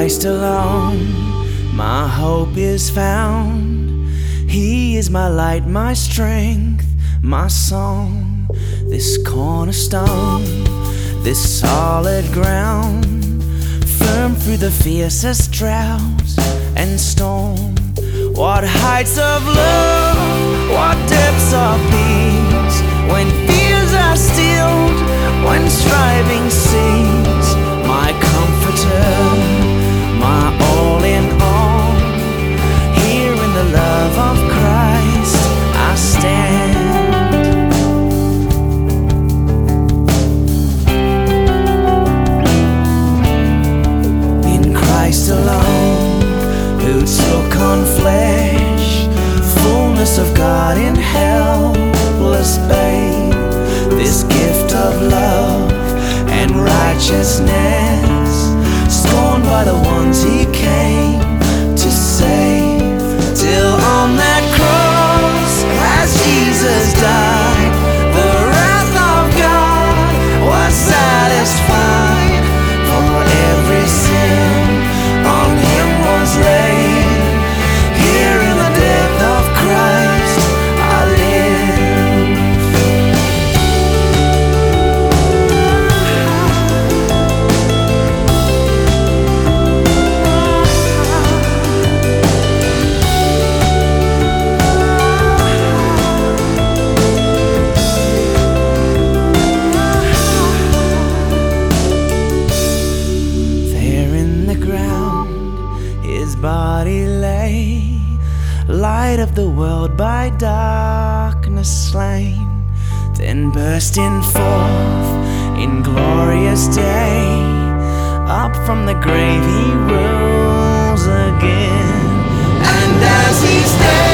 Christ alone, my hope is found. He is my light, my strength, my song. This cornerstone, this solid ground, firm through the fiercest droughts and storm. What heights of love, what depths of on flesh, fullness of God in helpless babe. This gift of love and righteousness, scorned by the ones he came body lay, light of the world by darkness slain, then bursting forth in glorious day. Up from the grave he rose again, and as he stands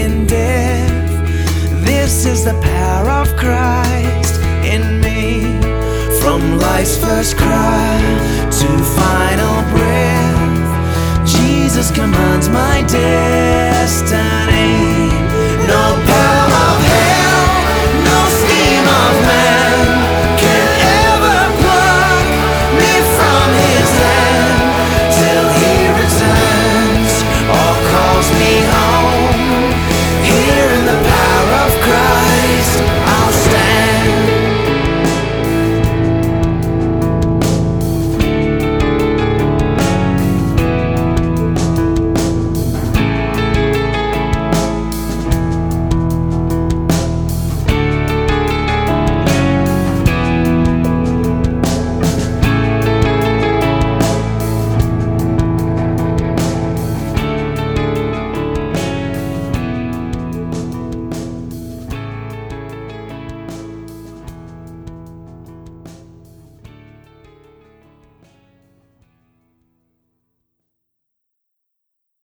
in death. This is the power of Christ in me. From life's first cry to final breath, Jesus commands my day.